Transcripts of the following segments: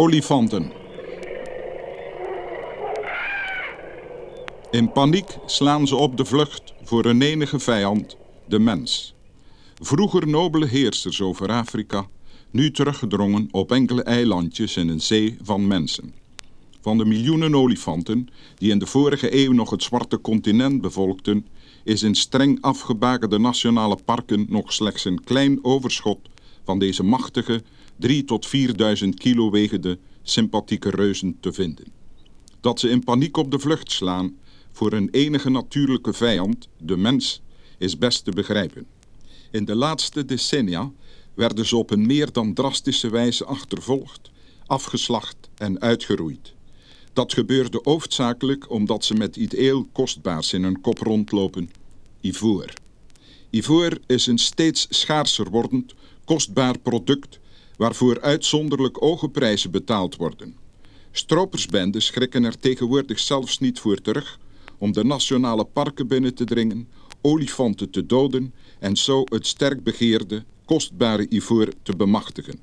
Olifanten. In paniek slaan ze op de vlucht voor hun enige vijand, de mens. Vroeger nobele heersers over Afrika, nu teruggedrongen op enkele eilandjes in een zee van mensen. Van de miljoenen olifanten die in de vorige eeuw nog het zwarte continent bevolkten, is in streng afgebakende nationale parken nog slechts een klein overschot van deze machtige 3 tot 4000 kilo wegende sympathieke reuzen te vinden. Dat ze in paniek op de vlucht slaan voor hun enige natuurlijke vijand, de mens, is best te begrijpen. In de laatste decennia werden ze op een meer dan drastische wijze achtervolgd, afgeslacht en uitgeroeid. Dat gebeurde hoofdzakelijk omdat ze met iets heel kostbaars in hun kop rondlopen, ivoor. Ivoor is een steeds schaarser wordend, kostbaar product waarvoor uitzonderlijk hoge prijzen betaald worden. Stropersbenden schrikken er tegenwoordig zelfs niet voor terug om de nationale parken binnen te dringen, olifanten te doden en zo het sterk begeerde, kostbare ivoor te bemachtigen.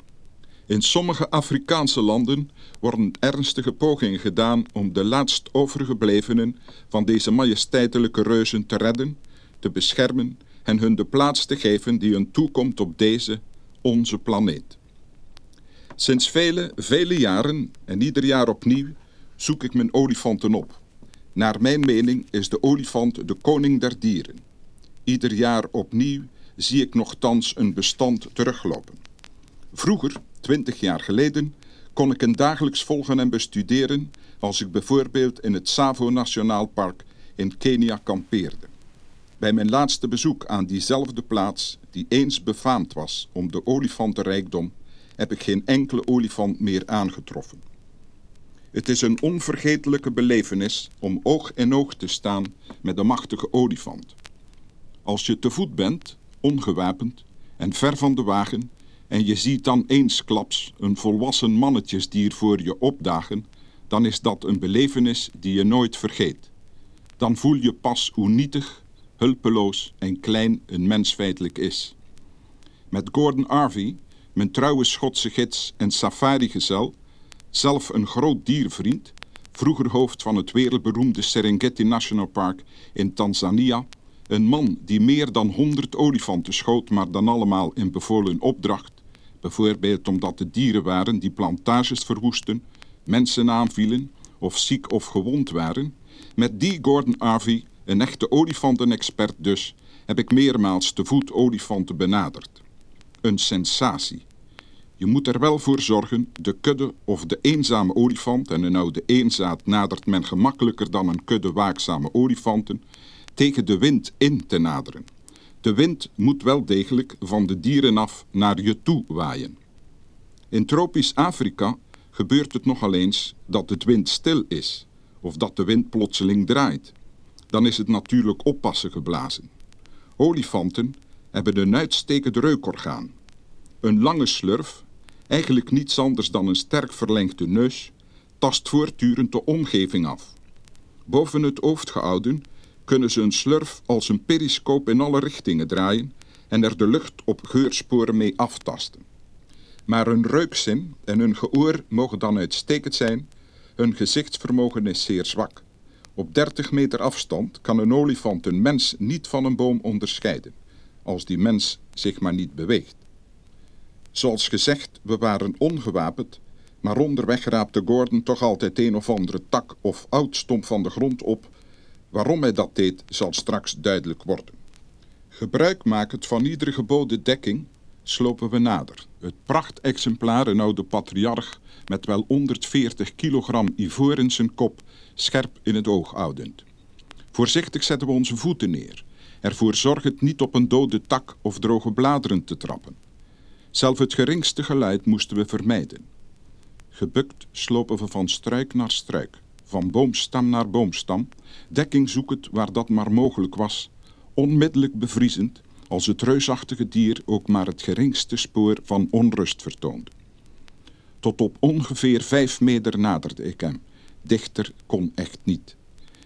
In sommige Afrikaanse landen worden ernstige pogingen gedaan om de laatst overgeblevenen van deze majesteitelijke reuzen te redden, te beschermen en hun de plaats te geven die hun toekomt op deze, onze planeet. Sinds vele, vele jaren en ieder jaar opnieuw zoek ik mijn olifanten op. Naar mijn mening is de olifant de koning der dieren. Ieder jaar opnieuw zie ik nogthans een bestand teruglopen. Vroeger, twintig jaar geleden, kon ik een dagelijks volgen en bestuderen als ik bijvoorbeeld in het Tsavo Nationaal Park in Kenia kampeerde. Bij mijn laatste bezoek aan diezelfde plaats, die eens befaamd was om de olifantenrijkdom, heb ik geen enkele olifant meer aangetroffen. Het is een onvergetelijke belevenis om oog in oog te staan met de machtige olifant. Als je te voet bent, ongewapend en ver van de wagen, en je ziet dan eensklaps een volwassen mannetjesdier voor je opdagen, dan is dat een belevenis die je nooit vergeet. Dan voel je pas hoe nietig, hulpeloos en klein een mens feitelijk is. Met Gordon Harvey, mijn trouwe Schotse gids en safari-gezel, zelf een groot diervriend, vroeger hoofd van het wereldberoemde Serengeti National Park in Tanzania, een man die meer dan honderd olifanten schoot, maar dan allemaal in bevolen opdracht, bijvoorbeeld omdat de dieren waren die plantages verwoesten, mensen aanvielen of ziek of gewond waren, met die Gordon Harvey, een echte olifantenexpert dus, heb ik meermaals te voet olifanten benaderd. Een sensatie. Je moet er wel voor zorgen, de kudde of de eenzame olifant, en een oude eenzaad nadert men gemakkelijker dan een kudde waakzame olifanten, tegen de wind in te naderen. De wind moet wel degelijk van de dieren af naar je toe waaien. In tropisch Afrika gebeurt het nogal eens dat het wind stil is, of dat de wind plotseling draait. Dan is het natuurlijk oppassen geblazen. Olifanten hebben een uitstekend reukorgaan. Een lange slurf eigenlijk niets anders dan een sterk verlengde neus, tast voortdurend de omgeving af. Boven het hoofd gehouden kunnen ze een slurf als een periscoop in alle richtingen draaien en er de lucht op geursporen mee aftasten. Maar hun reukzin en hun gehoor mogen dan uitstekend zijn, hun gezichtsvermogen is zeer zwak. Op 30 meter afstand kan een olifant een mens niet van een boom onderscheiden, als die mens zich maar niet beweegt. Zoals gezegd, we waren ongewapend, maar onderweg raapte Gordon toch altijd een of andere tak of oud stomp van de grond op. Waarom hij dat deed, zal straks duidelijk worden. Gebruik makend van iedere geboden dekking slopen we nader. Het prachtexemplaar, een oude patriarch met wel 140 kilogram ivoor in zijn kop, scherp in het oog houdend. Voorzichtig zetten we onze voeten neer, ervoor zorgend niet op een dode tak of droge bladeren te trappen. Zelf het geringste geluid moesten we vermijden. Gebukt slopen we van struik naar struik, van boomstam naar boomstam, dekking zoekend waar dat maar mogelijk was, onmiddellijk bevriezend als het reusachtige dier ook maar het geringste spoor van onrust vertoonde. Tot op ongeveer vijf meter naderde ik hem. Dichter kon echt niet.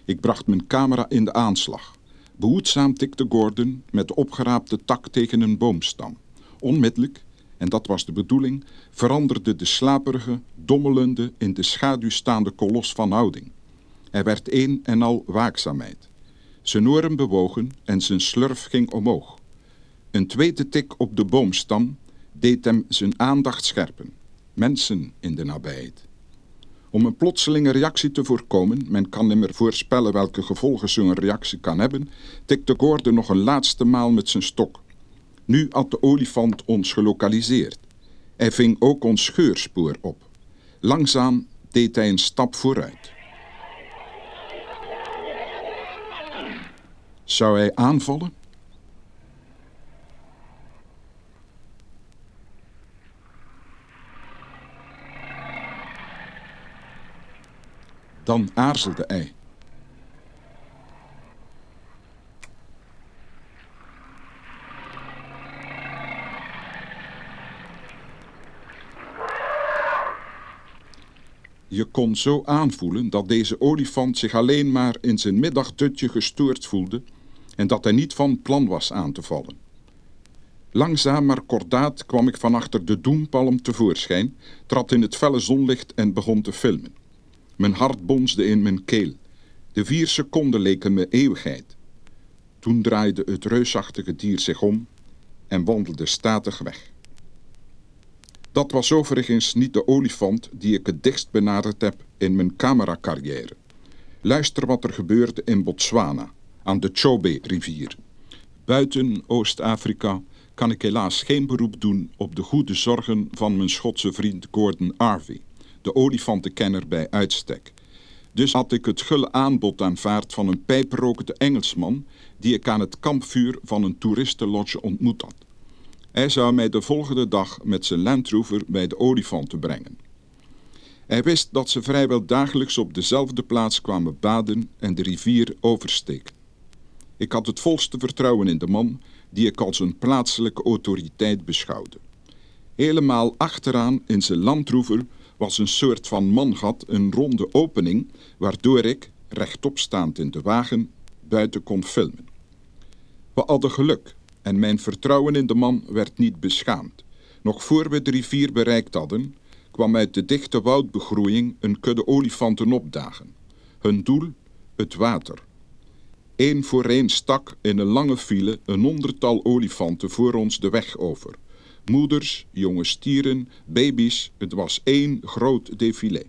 Ik bracht mijn camera in de aanslag. Behoedzaam tikte Gordon met opgeraapte tak tegen een boomstam. Onmiddellijk en dat was de bedoeling, veranderde de slaperige, dommelende, in de schaduw staande kolos van houding. Hij werd een en al waakzaamheid. Zijn oren bewogen en zijn slurf ging omhoog. Een tweede tik op de boomstam deed hem zijn aandacht scherpen. Mensen in de nabijheid. Om een plotselinge reactie te voorkomen, men kan nimmer voorspellen welke gevolgen zo'n reactie kan hebben, tikte Gordon nog een laatste maal met zijn stok. Nu had de olifant ons gelokaliseerd. Hij ving ook ons scheurspoor op. Langzaam deed hij een stap vooruit. Zou hij aanvallen? Dan aarzelde hij. Je kon zo aanvoelen dat deze olifant zich alleen maar in zijn middagdutje gestoord voelde en dat hij niet van plan was aan te vallen. Langzaam maar kordaat kwam ik van achter de doempalm tevoorschijn, trad in het felle zonlicht en begon te filmen. Mijn hart bonsde in mijn keel. De vier seconden leken me eeuwigheid. Toen draaide het reusachtige dier zich om en wandelde statig weg. Dat was overigens niet de olifant die ik het dichtst benaderd heb in mijn cameracarrière. Luister wat er gebeurde in Botswana, aan de Chobe-rivier. Buiten Oost-Afrika kan ik helaas geen beroep doen op de goede zorgen van mijn Schotse vriend Gordon Harvey, de olifantenkenner bij uitstek. Dus had ik het gulle aanbod aanvaard van een pijprokende Engelsman die ik aan het kampvuur van een toeristenlodge ontmoet had. Hij zou mij de volgende dag met zijn Land Rover bij de olifanten brengen. Hij wist dat ze vrijwel dagelijks op dezelfde plaats kwamen baden en de rivier oversteken. Ik had het volste vertrouwen in de man die ik als een plaatselijke autoriteit beschouwde. Helemaal achteraan in zijn landroever was een soort van mangat, een ronde opening, waardoor ik, rechtop staand in de wagen, buiten kon filmen. We hadden geluk en mijn vertrouwen in de man werd niet beschaamd. Nog voor we de rivier bereikt hadden, kwam uit de dichte woudbegroeiing een kudde olifanten opdagen. Hun doel, het water. Eén voor één stak in een lange file een honderdtal olifanten voor ons de weg over. Moeders, jonge stieren, baby's, het was één groot défilé.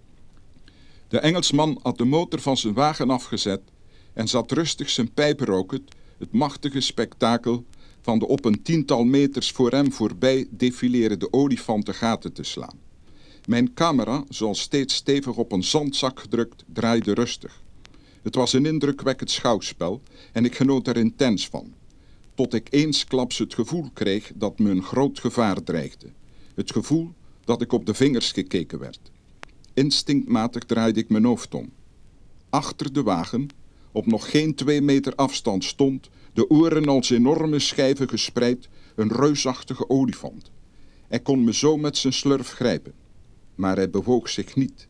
De Engelsman had de motor van zijn wagen afgezet en zat rustig zijn pijp rokend, het machtige spektakel van de op een tiental meters voor hem voorbij defilerende olifanten gaten te slaan. Mijn camera, zoals steeds stevig op een zandzak gedrukt, draaide rustig. Het was een indrukwekkend schouwspel en ik genoot er intens van. Tot ik eensklaps het gevoel kreeg dat me een groot gevaar dreigde. Het gevoel dat ik op de vingers gekeken werd. Instinctmatig draaide ik mijn hoofd om. Achter de wagen, op nog geen twee meter afstand stond, de oren als enorme schijven gespreid, een reusachtige olifant. Hij kon me zo met zijn slurf grijpen, maar hij bewoog zich niet.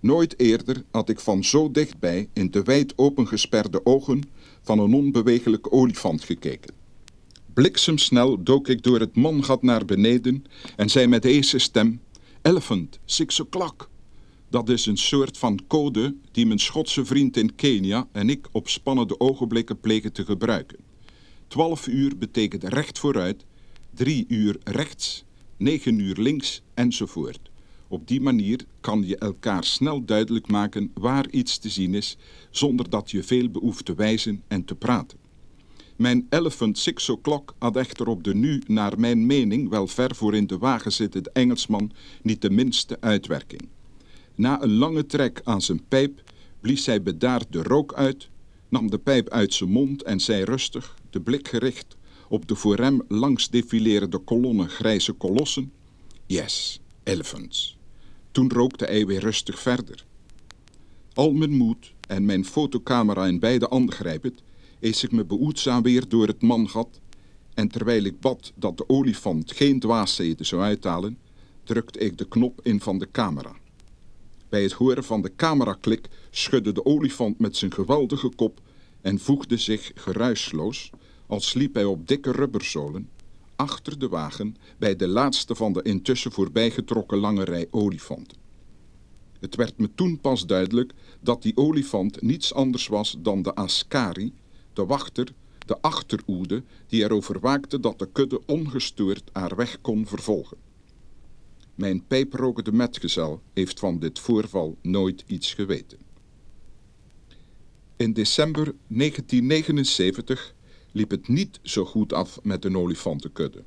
Nooit eerder had ik van zo dichtbij in de wijd opengesperde ogen van een onbewegelijke olifant gekeken. Bliksemsnel dook ik door het mangat naar beneden en zei met deze stem: Elephant, six o'clock. Dat is een soort van code die mijn Schotse vriend in Kenia en ik op spannende ogenblikken plegen te gebruiken. Twaalf uur betekent recht vooruit, drie uur rechts, negen uur links enzovoort. Op die manier kan je elkaar snel duidelijk maken waar iets te zien is, zonder dat je veel behoeft te wijzen en te praten. Mijn Elephant Six O'Clock had echter op de nu, naar mijn mening, wel ver voor in de wagen zittende Engelsman niet de minste uitwerking. Na een lange trek aan zijn pijp blies hij bedaard de rook uit, nam de pijp uit zijn mond en zei rustig, de blik gericht op de voor hem langs defilerende kolonne grijze kolossen, Yes, elephants. Toen rookte hij weer rustig verder. Al mijn moed en mijn fotocamera in beide handen grijpend, ees ik me behoedzaam weer door het mangat en terwijl ik bad dat de olifant geen dwaasheden zou uithalen, drukte ik de knop in van de camera. Bij het horen van de cameraklik schudde de olifant met zijn geweldige kop en voegde zich geruisloos, als sliep hij op dikke rubberzolen, achter de wagen bij de laatste van de intussen voorbijgetrokken lange rij olifanten. Het werd me toen pas duidelijk dat die olifant niets anders was dan de Askari, de wachter, de achteroede, die erover waakte dat de kudde ongestoord haar weg kon vervolgen. Mijn pijprokende metgezel heeft van dit voorval nooit iets geweten. In december 1979 liep het niet zo goed af met een olifantenkudde.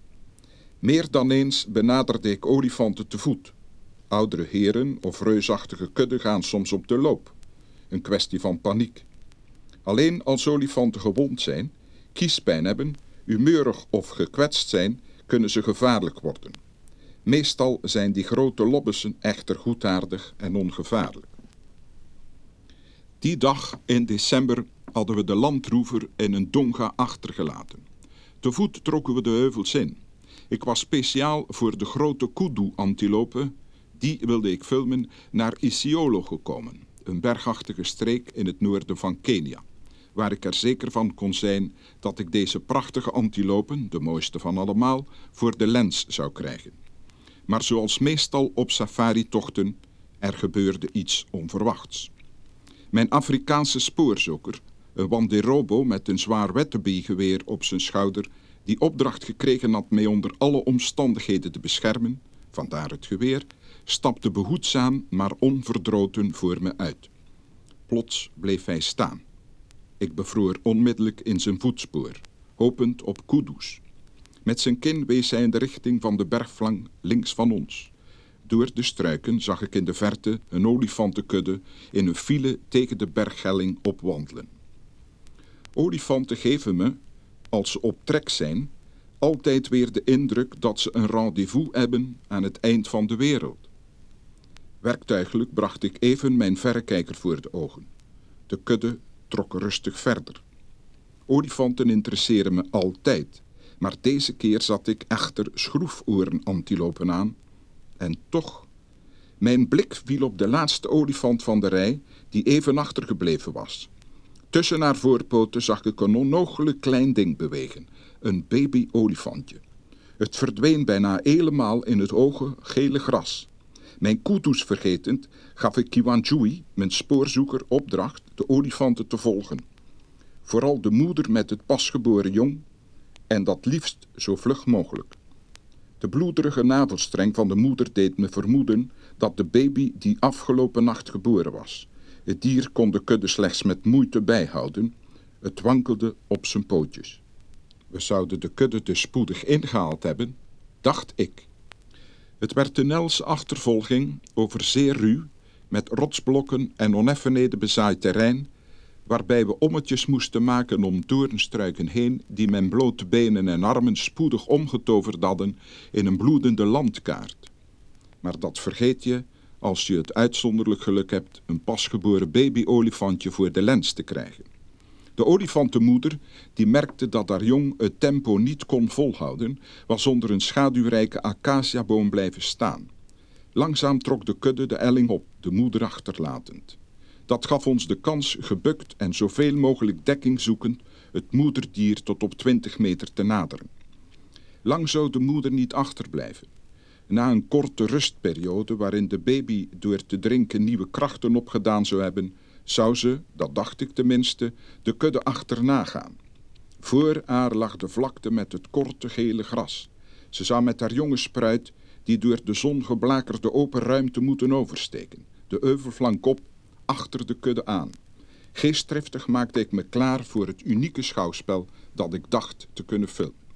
Meer dan eens benaderde ik olifanten te voet. Oudere heren of reusachtige kudden gaan soms op de loop. Een kwestie van paniek. Alleen als olifanten gewond zijn, kiespijn hebben, humeurig of gekwetst zijn, kunnen ze gevaarlijk worden. Meestal zijn die grote lobbessen echter goedaardig en ongevaarlijk. Die dag in december hadden we de landroever in een donga achtergelaten. Te voet trokken we de heuvels in. Ik was speciaal voor de grote kudu-antilopen, die wilde ik filmen, naar Isiolo gekomen, een bergachtige streek in het noorden van Kenia, waar ik er zeker van kon zijn dat ik deze prachtige antilopen, de mooiste van allemaal, voor de lens zou krijgen. Maar zoals meestal op safari-tochten, er gebeurde iets onverwachts. Mijn Afrikaanse spoorzoeker, een wanderobo met een zwaar Wetteby-geweer op zijn schouder, die opdracht gekregen had mij onder alle omstandigheden te beschermen, vandaar het geweer, stapte behoedzaam maar onverdroten voor me uit. Plots bleef hij staan. Ik bevroor onmiddellijk in zijn voetspoor, hopend op kudus. Met zijn kin wees hij in de richting van de bergflank links van ons. Door de struiken zag ik in de verte een olifantenkudde in een file tegen de berghelling opwandelen. Olifanten geven me, als ze op trek zijn, altijd weer de indruk dat ze een rendezvous hebben aan het eind van de wereld. Werktuigelijk bracht ik even mijn verrekijker voor de ogen. De kudde trok rustig verder. Olifanten interesseren me altijd, maar deze keer zat ik echter schroeforen-antilopen aan. En toch, mijn blik viel op de laatste olifant van de rij, die even achtergebleven was. Tussen haar voorpoten zag ik een onnogelijk klein ding bewegen, een baby-olifantje. Het verdween bijna helemaal in het hoge, gele gras. Mijn kutus vergetend, gaf ik Kiwanjui, mijn spoorzoeker, opdracht de olifanten te volgen. Vooral de moeder met het pasgeboren jong, en dat liefst zo vlug mogelijk. De bloederige navelstreng van de moeder deed me vermoeden dat de baby die afgelopen nacht geboren was. Het dier kon de kudde slechts met moeite bijhouden. Het wankelde op zijn pootjes. We zouden de kudde dus spoedig ingehaald hebben, dacht ik. Het werd de Nels achtervolging over zeer ruw, met rotsblokken en oneffenheden bezaaid terrein, waarbij we ommetjes moesten maken om doornstruiken heen die mijn blote benen en armen spoedig omgetoverd hadden in een bloedende landkaart. Maar dat vergeet je als je het uitzonderlijk geluk hebt een pasgeboren baby-olifantje voor de lens te krijgen. De olifantenmoeder, die merkte dat haar jong het tempo niet kon volhouden, was onder een schaduwrijke acaciaboom blijven staan. Langzaam trok de kudde de elling op, de moeder achterlatend. Dat gaf ons de kans gebukt en zoveel mogelijk dekking zoekend het moederdier tot op 20 meter te naderen. Lang zou de moeder niet achterblijven. Na een korte rustperiode waarin de baby door te drinken nieuwe krachten opgedaan zou hebben, zou ze, dat dacht ik tenminste, de kudde achterna gaan. Voor haar lag de vlakte met het korte gele gras. Ze zou met haar jonge spruit, die door de zon geblakerde open ruimte moeten oversteken, de euvelflank op, achter de kudde aan. Geestdriftig maakte ik me klaar voor het unieke schouwspel dat ik dacht te kunnen filmen.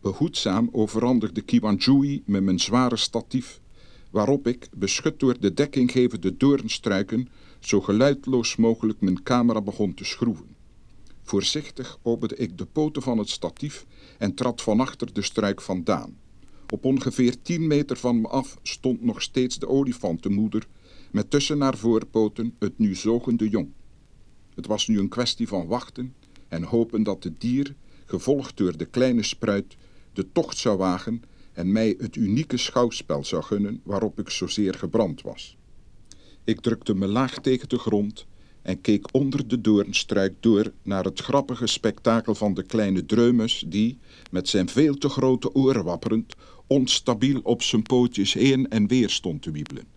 Behoedzaam overhandigde Kiwanjui me mijn zware statief, waarop ik, beschut door de dekkinggevende doornstruiken, zo geluidloos mogelijk mijn camera begon te schroeven. Voorzichtig opende ik de poten van het statief en trad van achter de struik vandaan. Op ongeveer tien meter van me af stond nog steeds de olifantenmoeder, met tussen haar voorpoten het nu zogende jong. Het was nu een kwestie van wachten en hopen dat het dier, gevolgd door de kleine spruit, de tocht zou wagen en mij het unieke schouwspel zou gunnen waarop ik zozeer gebrand was. Ik drukte me laag tegen de grond en keek onder de doornstruik door naar het grappige spektakel van de kleine dreumes die, met zijn veel te grote oren wapperend, onstabiel op zijn pootjes heen en weer stond te wiebelen.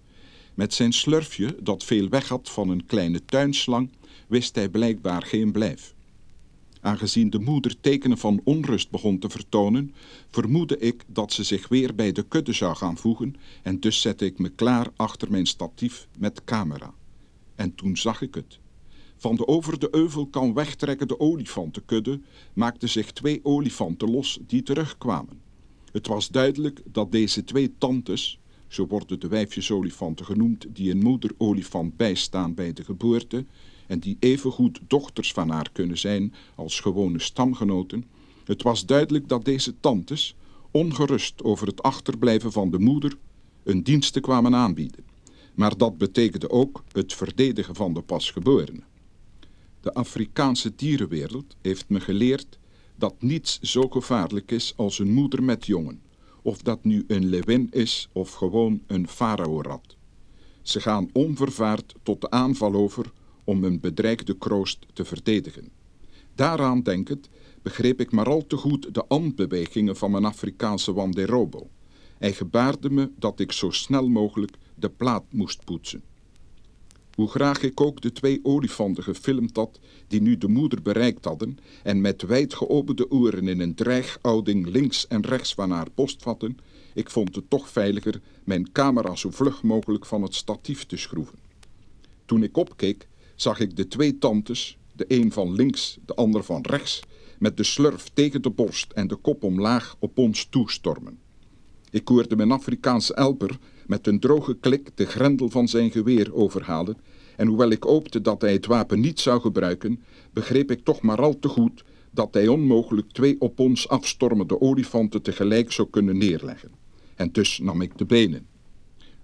Met zijn slurfje, dat veel weg had van een kleine tuinslang, wist hij blijkbaar geen blijf. Aangezien de moeder tekenen van onrust begon te vertonen, vermoedde ik dat ze zich weer bij de kudde zou gaan voegen en dus zette ik me klaar achter mijn statief met camera. En toen zag ik het. Van de over de euvel kan wegtrekkende olifantenkudde maakten zich twee olifanten los die terugkwamen. Het was duidelijk dat deze twee tantes, zo worden de wijfjesolifanten genoemd die een moederolifant bijstaan bij de geboorte en die evengoed dochters van haar kunnen zijn als gewone stamgenoten, het was duidelijk dat deze tantes, ongerust over het achterblijven van de moeder, een diensten kwamen aanbieden. Maar dat betekende ook het verdedigen van de pasgeborene. De Afrikaanse dierenwereld heeft me geleerd dat niets zo gevaarlijk is als een moeder met jongen, of dat nu een lewin is of gewoon een faraorat. Ze gaan onvervaard tot de aanval over om een bedreigde kroost te verdedigen. Daaraan denkend begreep ik maar al te goed de handbewegingen van mijn Afrikaanse wanderobo. Hij gebaarde me dat ik zo snel mogelijk de plaat moest poetsen. Hoe graag ik ook de twee olifanten gefilmd had die nu de moeder bereikt hadden en met wijd geopende oren in een dreigouding links en rechts van haar post vatten, ik vond het toch veiliger mijn camera zo vlug mogelijk van het statief te schroeven. Toen ik opkeek, zag ik de twee tantes, de een van links, de ander van rechts, met de slurf tegen de borst en de kop omlaag op ons toestormen. Ik hoorde mijn Afrikaanse elper met een droge klik de grendel van zijn geweer overhalen en hoewel ik hoopte dat hij het wapen niet zou gebruiken, begreep ik toch maar al te goed dat hij onmogelijk twee op ons afstormende olifanten tegelijk zou kunnen neerleggen. En dus nam ik de benen.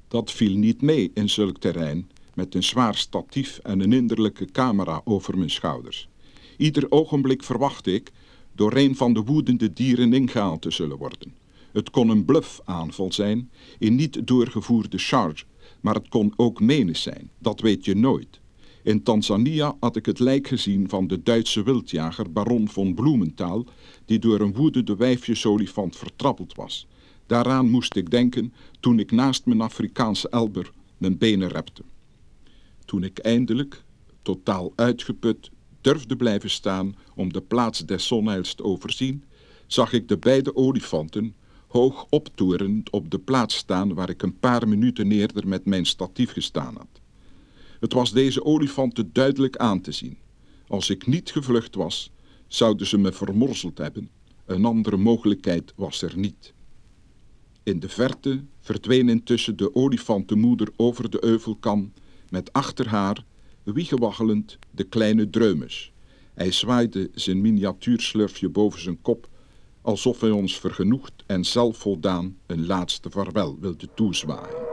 Dat viel niet mee in zulk terrein, met een zwaar statief en een innerlijke camera over mijn schouders. Ieder ogenblik verwachtte ik door een van de woedende dieren ingehaald te zullen worden. Het kon een bluffaanval zijn, een niet doorgevoerde charge, maar het kon ook menis zijn, dat weet je nooit. In Tanzania had ik het lijk gezien van de Duitse wildjager baron von Bloementhal, die door een woedende wijfjesolifant vertrappeld was. Daaraan moest ik denken toen ik naast mijn Afrikaanse elber mijn benen repte. Toen ik eindelijk, totaal uitgeput, durfde blijven staan om de plaats des zonheils te overzien, zag ik de beide olifanten hoog optoerend op de plaats staan waar ik een paar minuten eerder met mijn statief gestaan had. Het was deze olifanten duidelijk aan te zien. Als ik niet gevlucht was, zouden ze me vermorzeld hebben. Een andere mogelijkheid was er niet. In de verte verdween intussen de olifantenmoeder over de euvelkam met achter haar, wiegewaggelend, de kleine dreumes. Hij zwaaide zijn miniatuurslurfje boven zijn kop, alsof hij ons vergenoegd en zelfvoldaan een laatste vaarwel wilde toezwaaien.